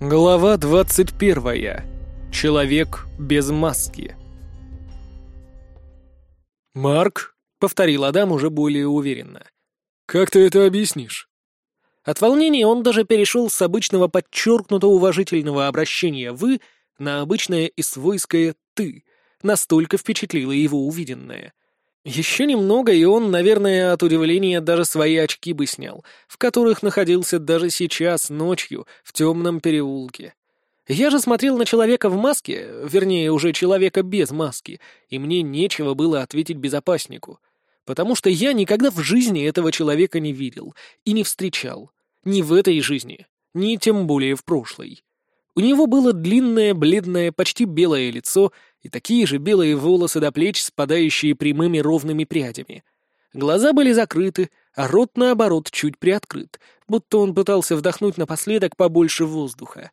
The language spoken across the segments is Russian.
Глава 21. Человек без маски. «Марк», — повторил Адам уже более уверенно, — «как ты это объяснишь?» От волнения он даже перешел с обычного подчеркнуто уважительного обращения «вы» на обычное и свойское «ты», настолько впечатлило его увиденное. Еще немного, и он, наверное, от удивления даже свои очки бы снял, в которых находился даже сейчас, ночью, в темном переулке. Я же смотрел на человека в маске, вернее, уже человека без маски, и мне нечего было ответить безопаснику, потому что я никогда в жизни этого человека не видел и не встречал. Ни в этой жизни, ни тем более в прошлой. У него было длинное, бледное, почти белое лицо и такие же белые волосы до плеч, спадающие прямыми ровными прядями. Глаза были закрыты, а рот, наоборот, чуть приоткрыт, будто он пытался вдохнуть напоследок побольше воздуха.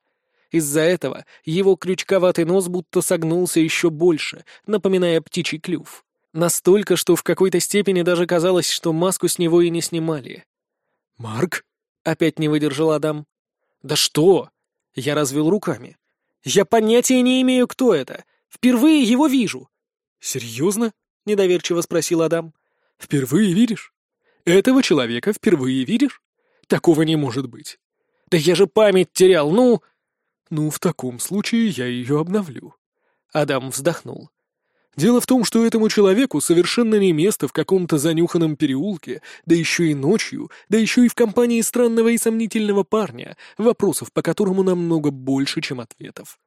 Из-за этого его крючковатый нос будто согнулся еще больше, напоминая птичий клюв. Настолько, что в какой-то степени даже казалось, что маску с него и не снимали. «Марк?» — опять не выдержал Адам. «Да что?» — я развел руками. «Я понятия не имею, кто это. Впервые его вижу». «Серьезно?» — недоверчиво спросил Адам. «Впервые видишь? Этого человека впервые видишь? Такого не может быть. Да я же память терял, ну...» «Ну, в таком случае я ее обновлю». Адам вздохнул. «Дело в том, что этому человеку совершенно не место в каком-то занюханном переулке, да еще и ночью, да еще и в компании странного и сомнительного парня, вопросов по которому намного больше, чем ответов.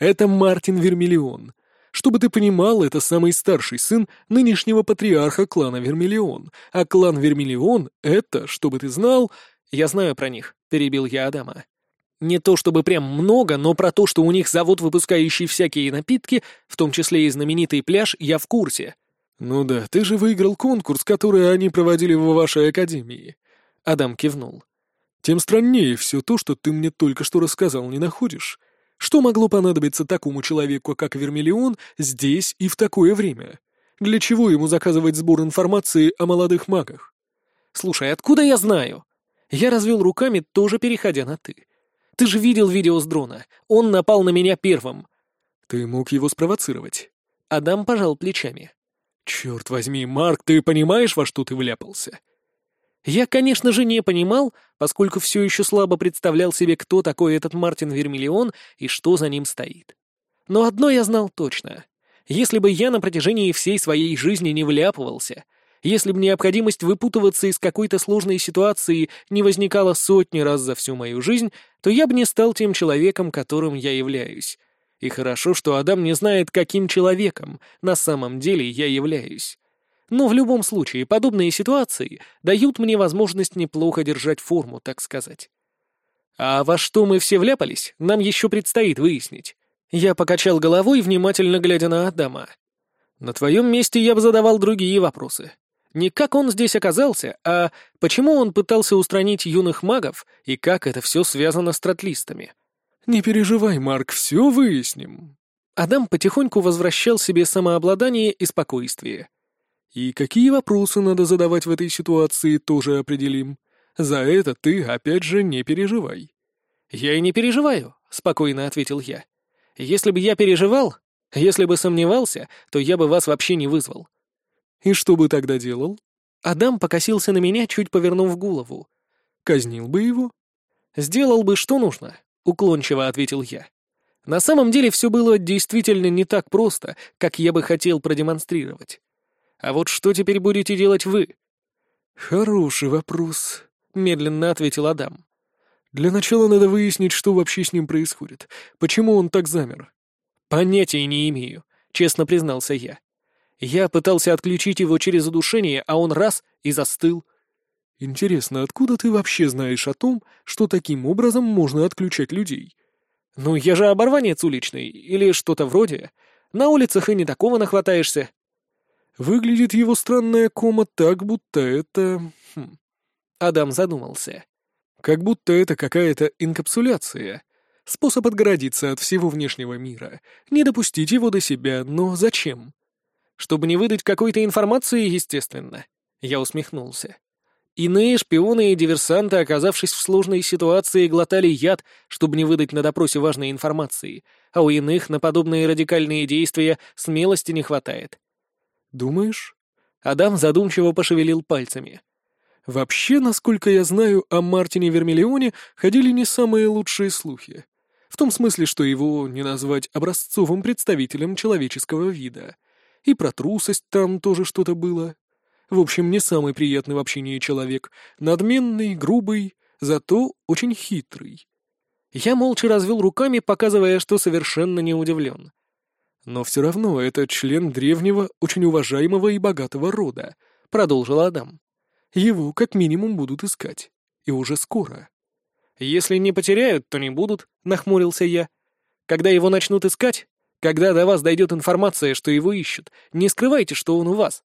Это Мартин Вермиллион. Чтобы ты понимал, это самый старший сын нынешнего патриарха клана Вермиллион, а клан Вермиллион — это, чтобы ты знал... Я знаю про них, — перебил я Адама. Не то чтобы прям много, но про то, что у них завод, выпускающий всякие напитки, в том числе и знаменитый пляж, я в курсе. «Ну да, ты же выиграл конкурс, который они проводили в вашей академии». Адам кивнул. «Тем страннее все то, что ты мне только что рассказал, не находишь? Что могло понадобиться такому человеку, как Вермиллион, здесь и в такое время? Для чего ему заказывать сбор информации о молодых магах? Слушай, откуда я знаю? Я развел руками, тоже переходя на «ты». Ты же видел видео с дрона. Он напал на меня первым. Ты мог его спровоцировать. Адам пожал плечами. Черт возьми, Марк, ты понимаешь, во что ты вляпался? Я, конечно же, не понимал, поскольку все еще слабо представлял себе, кто такой этот Мартин Вермиллион и что за ним стоит. Но одно я знал точно. Если бы я на протяжении всей своей жизни не вляпывался, если бы необходимость выпутываться из какой-то сложной ситуации не возникала сотни раз за всю мою жизнь, то я бы не стал тем человеком, которым я являюсь. И хорошо, что Адам не знает, каким человеком на самом деле я являюсь. Но в любом случае, подобные ситуации дают мне возможность неплохо держать форму, так сказать. А во что мы все вляпались, нам еще предстоит выяснить. Я покачал головой, внимательно глядя на Адама. На твоем месте я бы задавал другие вопросы. Не как он здесь оказался, а почему он пытался устранить юных магов и как это все связано с тротлистами. «Не переживай, Марк, все выясним». Адам потихоньку возвращал себе самообладание и спокойствие. И какие вопросы надо задавать в этой ситуации, тоже определим. За это ты, опять же, не переживай». «Я и не переживаю», — спокойно ответил я. «Если бы я переживал, если бы сомневался, то я бы вас вообще не вызвал». «И что бы тогда делал?» Адам покосился на меня, чуть повернув голову. «Казнил бы его?» «Сделал бы, что нужно», — уклончиво ответил я. На самом деле все было действительно не так просто, как я бы хотел продемонстрировать. А вот что теперь будете делать вы?» «Хороший вопрос», — медленно ответил Адам. «Для начала надо выяснить, что вообще с ним происходит. Почему он так замер?» «Понятия не имею», — честно признался я. Я пытался отключить его через удушение, а он раз — и застыл. «Интересно, откуда ты вообще знаешь о том, что таким образом можно отключать людей?» «Ну, я же оборванец уличный, или что-то вроде. На улицах и не такого нахватаешься». Выглядит его странная кома так, будто это... Хм. Адам задумался. Как будто это какая-то инкапсуляция. Способ отгородиться от всего внешнего мира. Не допустить его до себя, но зачем? Чтобы не выдать какой-то информации, естественно. Я усмехнулся. Иные шпионы и диверсанты, оказавшись в сложной ситуации, глотали яд, чтобы не выдать на допросе важной информации, а у иных на подобные радикальные действия смелости не хватает. «Думаешь?» Адам задумчиво пошевелил пальцами. «Вообще, насколько я знаю, о Мартине Вермиллионе ходили не самые лучшие слухи. В том смысле, что его не назвать образцовым представителем человеческого вида. И про трусость там тоже что-то было. В общем, не самый приятный в общении человек. Надменный, грубый, зато очень хитрый. Я молча развел руками, показывая, что совершенно не удивлен. «Но все равно это член древнего, очень уважаемого и богатого рода», — продолжил Адам. «Его как минимум будут искать. И уже скоро». «Если не потеряют, то не будут», — нахмурился я. «Когда его начнут искать, когда до вас дойдет информация, что его ищут, не скрывайте, что он у вас.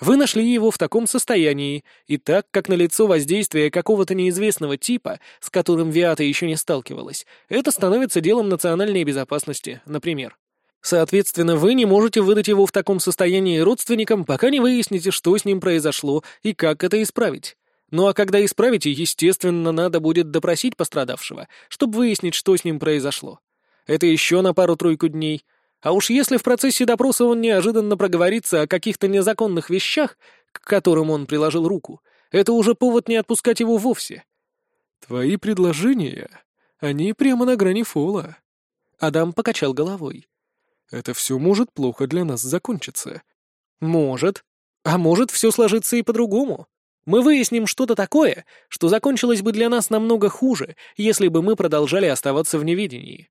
Вы нашли его в таком состоянии, и так как налицо воздействие какого-то неизвестного типа, с которым Виата еще не сталкивалась, это становится делом национальной безопасности, например. Соответственно, вы не можете выдать его в таком состоянии родственникам, пока не выясните, что с ним произошло и как это исправить. Ну а когда исправите, естественно, надо будет допросить пострадавшего, чтобы выяснить, что с ним произошло. Это еще на пару-тройку дней — а уж если в процессе допроса он неожиданно проговорится о каких-то незаконных вещах, к которым он приложил руку, это уже повод не отпускать его вовсе. Твои предложения, они прямо на грани фола. Адам покачал головой. Это все может плохо для нас закончиться. Может. А может, все сложится и по-другому. Мы выясним что-то такое, что закончилось бы для нас намного хуже, если бы мы продолжали оставаться в неведении.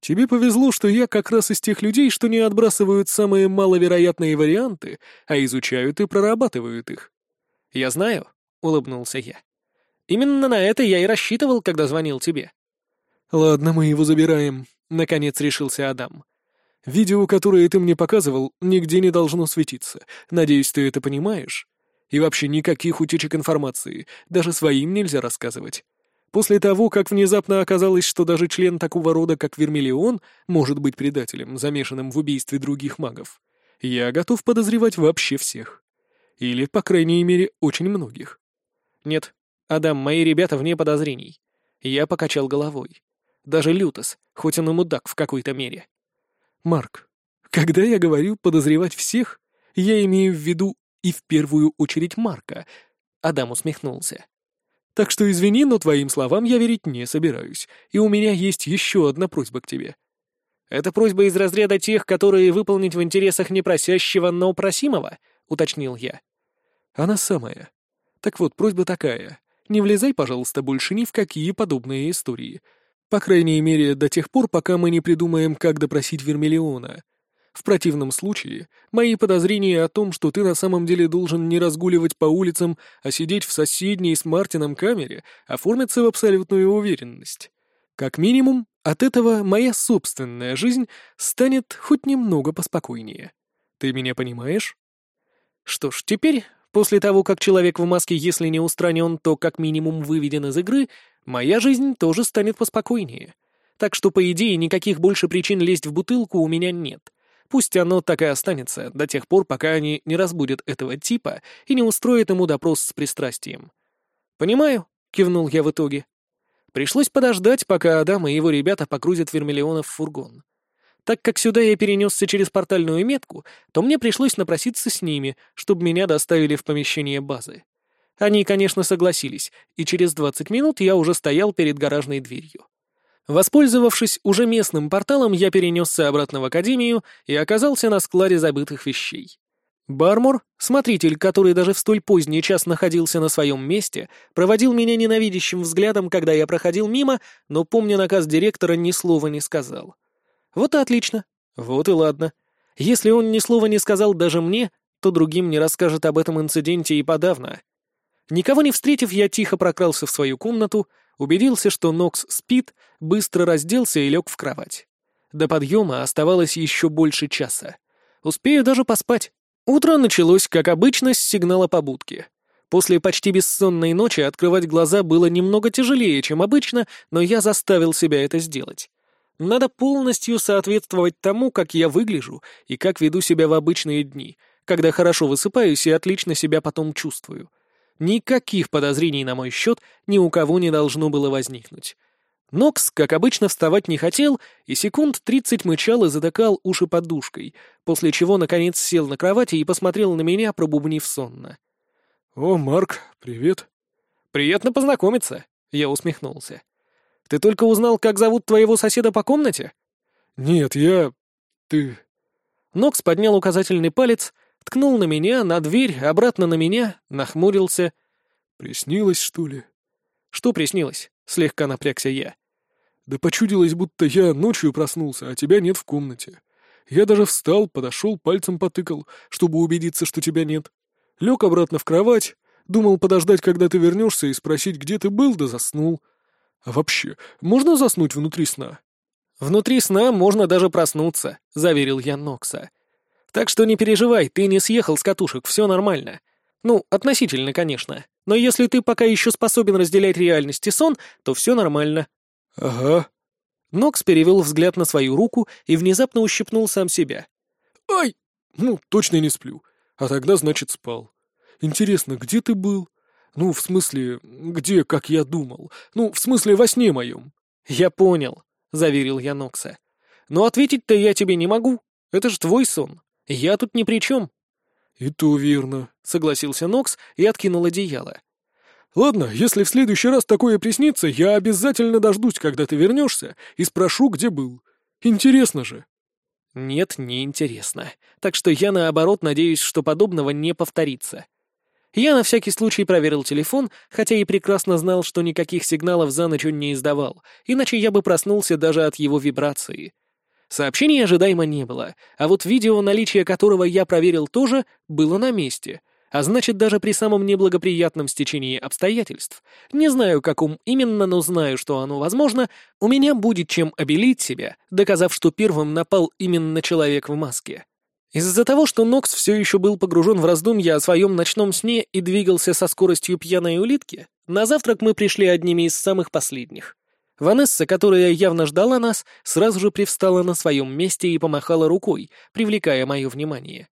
Тебе повезло, что я как раз из тех людей, что не отбрасывают самые маловероятные варианты, а изучают и прорабатывают их. Я знаю, — улыбнулся я. Именно на это я и рассчитывал, когда звонил тебе. Ладно, мы его забираем, — наконец решился Адам. Видео, которое ты мне показывал, нигде не должно светиться. Надеюсь, ты это понимаешь? И вообще никаких утечек информации, даже своим нельзя рассказывать. После того, как внезапно оказалось, что даже член такого рода, как Вермиллион, может быть предателем, замешанным в убийстве других магов, я готов подозревать вообще всех. Или, по крайней мере, очень многих. Нет, Адам, мои ребята вне подозрений. Я покачал головой. Даже Лютос, хоть он и мудак в какой-то мере. Марк, когда я говорю «подозревать всех», я имею в виду и в первую очередь Марка. Адам усмехнулся. Так что извини, но твоим словам я верить не собираюсь, и у меня есть еще одна просьба к тебе». «Это просьба из разряда тех, которые выполнить в интересах не просящего, но просимого?» — уточнил я. «Она самая. Так вот, просьба такая. Не влезай, пожалуйста, больше ни в какие подобные истории. По крайней мере, до тех пор, пока мы не придумаем, как допросить Вермиллиона. В противном случае, мои подозрения о том, что ты на самом деле должен не разгуливать по улицам, а сидеть в соседней с Мартином камере, оформятся в абсолютную уверенность. Как минимум, от этого моя собственная жизнь станет хоть немного поспокойнее. Ты меня понимаешь? Что ж, теперь, после того, как человек в маске, если не устранен, то как минимум выведен из игры, моя жизнь тоже станет поспокойнее. Так что, по идее, никаких больше причин лезть в бутылку у меня нет — Пусть оно так и останется до тех пор, пока они не разбудят этого типа и не устроят ему допрос с пристрастием. «Понимаю», — кивнул я в итоге. Пришлось подождать, пока Адам и его ребята погрузят Вермиллиона в фургон. Так как сюда я перенесся через портальную метку, то мне пришлось напроситься с ними, чтобы меня доставили в помещение базы. Они, конечно, согласились, и через 20 минут я уже стоял перед гаражной дверью. Воспользовавшись уже местным порталом, я перенесся обратно в академию и оказался на складе забытых вещей. Бармор, смотритель, который даже в столь поздний час находился на своем месте, проводил меня ненавидящим взглядом, когда я проходил мимо, но, помня наказ директора, ни слова не сказал. Вот и отлично. Вот и ладно. Если он ни слова не сказал даже мне, то другим не расскажет об этом инциденте и подавно. Никого не встретив, я тихо прокрался в свою комнату, Убедился, что Нокс спит, быстро разделся и лег в кровать. До подъема оставалось еще больше часа. Успею даже поспать. Утро началось, как обычно, с сигнала побудки. После почти бессонной ночи открывать глаза было немного тяжелее, чем обычно, но я заставил себя это сделать. Надо полностью соответствовать тому, как я выгляжу и как веду себя в обычные дни, когда хорошо высыпаюсь и отлично себя потом чувствую. Никаких подозрений на мой счет ни у кого не должно было возникнуть. Нокс, как обычно, вставать не хотел, и секунд тридцать мычал и затыкал уши подушкой, после чего, наконец, сел на кровати и посмотрел на меня, пробубнив сонно. «О, Марк, привет». «Приятно познакомиться», — я усмехнулся. «Ты только узнал, как зовут твоего соседа по комнате?» «Нет, я... ты...» Нокс поднял указательный палец, ткнул на меня, на дверь, обратно на меня, нахмурился. «Приснилось, что ли?» «Что приснилось?» — слегка напрягся я. Да почудилось, будто я ночью проснулся, а тебя нет в комнате. Я даже встал, подошел, пальцем потыкал, чтобы убедиться, что тебя нет. Лег обратно в кровать, думал подождать, когда ты вернешься, и спросить, где ты был, да заснул. А вообще, можно заснуть внутри сна? «Внутри сна можно даже проснуться», — заверил я Нокса. «Так что не переживай, ты не съехал с катушек, все нормально. Ну, относительно, конечно. Но если ты пока еще способен разделять реальность и сон, то все нормально. «Ага». Нокс перевел взгляд на свою руку и внезапно ущипнул сам себя. «Ай! Ну, точно не сплю. А тогда, значит, спал. Интересно, где ты был? Ну, в смысле, где, как я думал? Ну, в смысле, во сне моем». «Я понял», — заверил я Нокса. «Но ответить-то я тебе не могу. Это же твой сон. Я тут ни при чем». «И то верно», — согласился Нокс и откинул одеяло. Ладно, если в следующий раз такое приснится, я обязательно дождусь, когда ты вернешься, и спрошу, где был. Интересно же. Нет, не интересно. Так что я, наоборот, надеюсь, что подобного не повторится. Я на всякий случай проверил телефон, хотя и прекрасно знал, что никаких сигналов за ночь он не издавал, иначе я бы проснулся даже от его вибрации. Сообщений ожидаемо не было, а вот видео, наличие которого я проверил тоже, было на месте — а значит, даже при самом неблагоприятном стечении обстоятельств, не знаю, каком именно, но знаю, что оно возможно, у меня будет чем обелить себя, доказав, что первым напал именно человек в маске. Из-за того, что Нокс все еще был погружен в раздумья о своем ночном сне и двигался со скоростью пьяной улитки, на завтрак мы пришли одними из самых последних. Ванесса, которая явно ждала нас, сразу же привстала на своем месте и помахала рукой, привлекая мое внимание.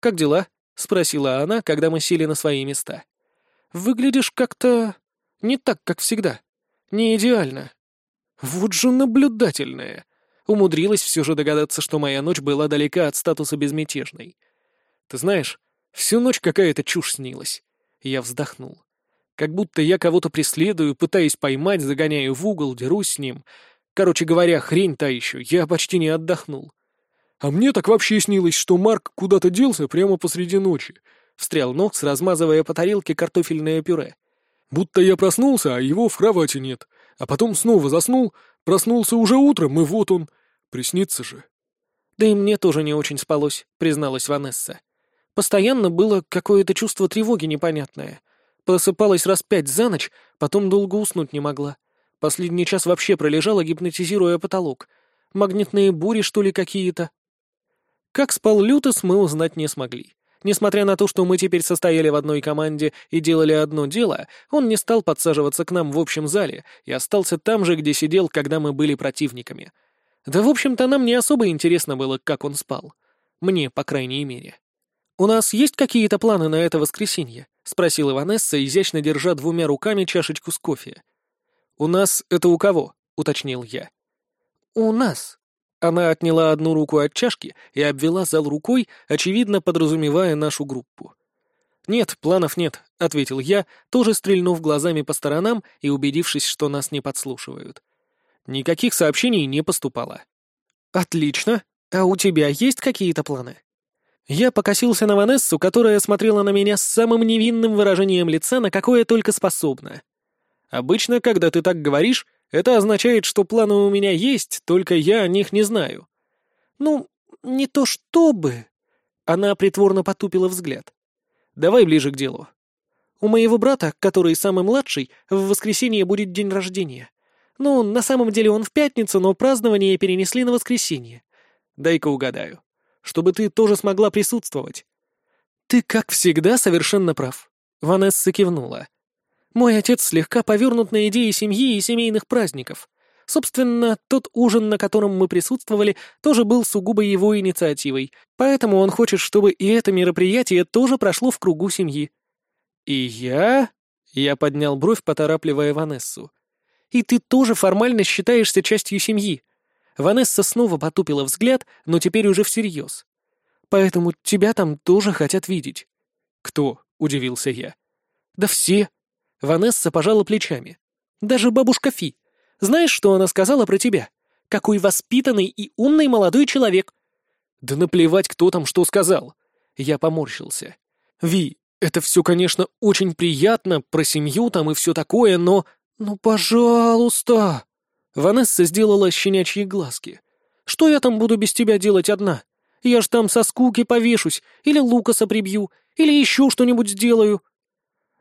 «Как дела?» — спросила она, когда мы сели на свои места. «Выглядишь как-то... не так, как всегда. Не идеально. Вот же наблюдательная. Умудрилась все же догадаться, что моя ночь была далека от статуса безмятежной. Ты знаешь, всю ночь какая-то чушь снилась. Я вздохнул. Как будто я кого-то преследую, пытаюсь поймать, загоняю в угол, дерусь с ним. Короче говоря, хрень та еще, я почти не отдохнул. А мне так вообще снилось, что Марк куда-то делся прямо посреди ночи. Встрял Нокс, размазывая по тарелке картофельное пюре. Будто я проснулся, а его в кровати нет. А потом снова заснул, проснулся уже утром, и вот он. Приснится же. Да и мне тоже не очень спалось, призналась Ванесса. Постоянно было какое-то чувство тревоги непонятное. Просыпалась раз пять за ночь, потом долго уснуть не могла. Последний час вообще пролежала, гипнотизируя потолок. Магнитные бури, что ли, какие-то. Как спал Лютос, мы узнать не смогли. Несмотря на то, что мы теперь состояли в одной команде и делали одно дело, он не стал подсаживаться к нам в общем зале и остался там же, где сидел, когда мы были противниками. Да, в общем-то, нам не особо интересно было, как он спал. Мне, по крайней мере. «У нас есть какие-то планы на это воскресенье?» — спросила Ванесса, изящно держа двумя руками чашечку с кофе. «У нас это у кого?» — уточнил я. «У нас», она отняла одну руку от чашки и обвела зал рукой, очевидно подразумевая нашу группу. «Нет, планов нет», — ответил я, тоже стрельнув глазами по сторонам и убедившись, что нас не подслушивают. Никаких сообщений не поступало. «Отлично. А у тебя есть какие-то планы?» Я покосился на Ванессу, которая смотрела на меня с самым невинным выражением лица, на какое только способна. Обычно, когда ты так говоришь, это означает, что планы у меня есть, только я о них не знаю. Ну, не то чтобы... Она притворно потупила взгляд. Давай ближе к делу. У моего брата, который самый младший, в воскресенье будет день рождения. Ну, на самом деле он в пятницу, но празднование перенесли на воскресенье. Дай-ка угадаю. Чтобы ты тоже смогла присутствовать. Ты, как всегда, совершенно прав. Ванесса кивнула. Мой отец слегка повернут на идеи семьи и семейных праздников. Собственно, тот ужин, на котором мы присутствовали, тоже был сугубо его инициативой, поэтому он хочет, чтобы и это мероприятие тоже прошло в кругу семьи. «И я?» — я поднял бровь, поторапливая Ванессу. «И ты тоже формально считаешься частью семьи?» Ванесса снова потупила взгляд, но теперь уже всерьез. «Поэтому тебя там тоже хотят видеть». «Кто?» — удивился я. «Да все». Ванесса пожала плечами. «Даже бабушка Фи. Знаешь, что она сказала про тебя? Какой воспитанный и умный молодой человек». «Да наплевать, кто там что сказал». Я поморщился. «Ви, это все, конечно, очень приятно, про семью там и все такое, но... Ну, пожалуйста!» Ванесса сделала щенячьи глазки. «Что я там буду без тебя делать одна? Я ж там со скуки повешусь, или Лукаса прибью, или еще что-нибудь сделаю».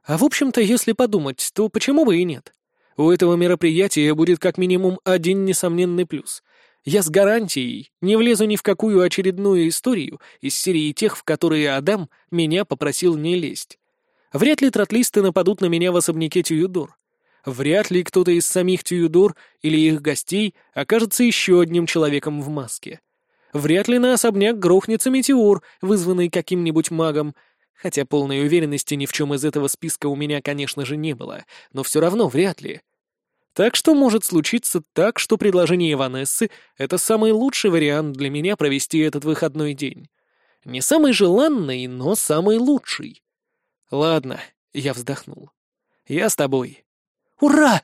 А в общем-то, если подумать, то почему бы и нет? У этого мероприятия будет как минимум один несомненный плюс. Я с гарантией не влезу ни в какую очередную историю из серии тех, в которые Адам меня попросил не лезть. Вряд ли тротлисты нападут на меня в особняке Тююдор. Вряд ли кто-то из самих Тююдор или их гостей окажется еще одним человеком в маске. Вряд ли на особняк грохнется метеор, вызванный каким-нибудь магом, хотя полной уверенности ни в чем из этого списка у меня, конечно же, не было, но все равно вряд ли. Так что может случиться так, что предложение Ванессы — это самый лучший вариант для меня провести этот выходной день. Не самый желанный, но самый лучший. Ладно, я вздохнул. Я с тобой. Ура!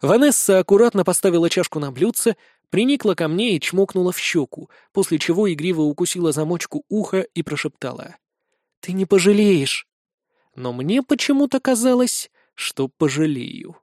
Ванесса аккуратно поставила чашку на блюдце, приникла ко мне и чмокнула в щеку, после чего игриво укусила замочку уха и прошептала. «Ты не пожалеешь!» Но мне почему-то казалось, что пожалею.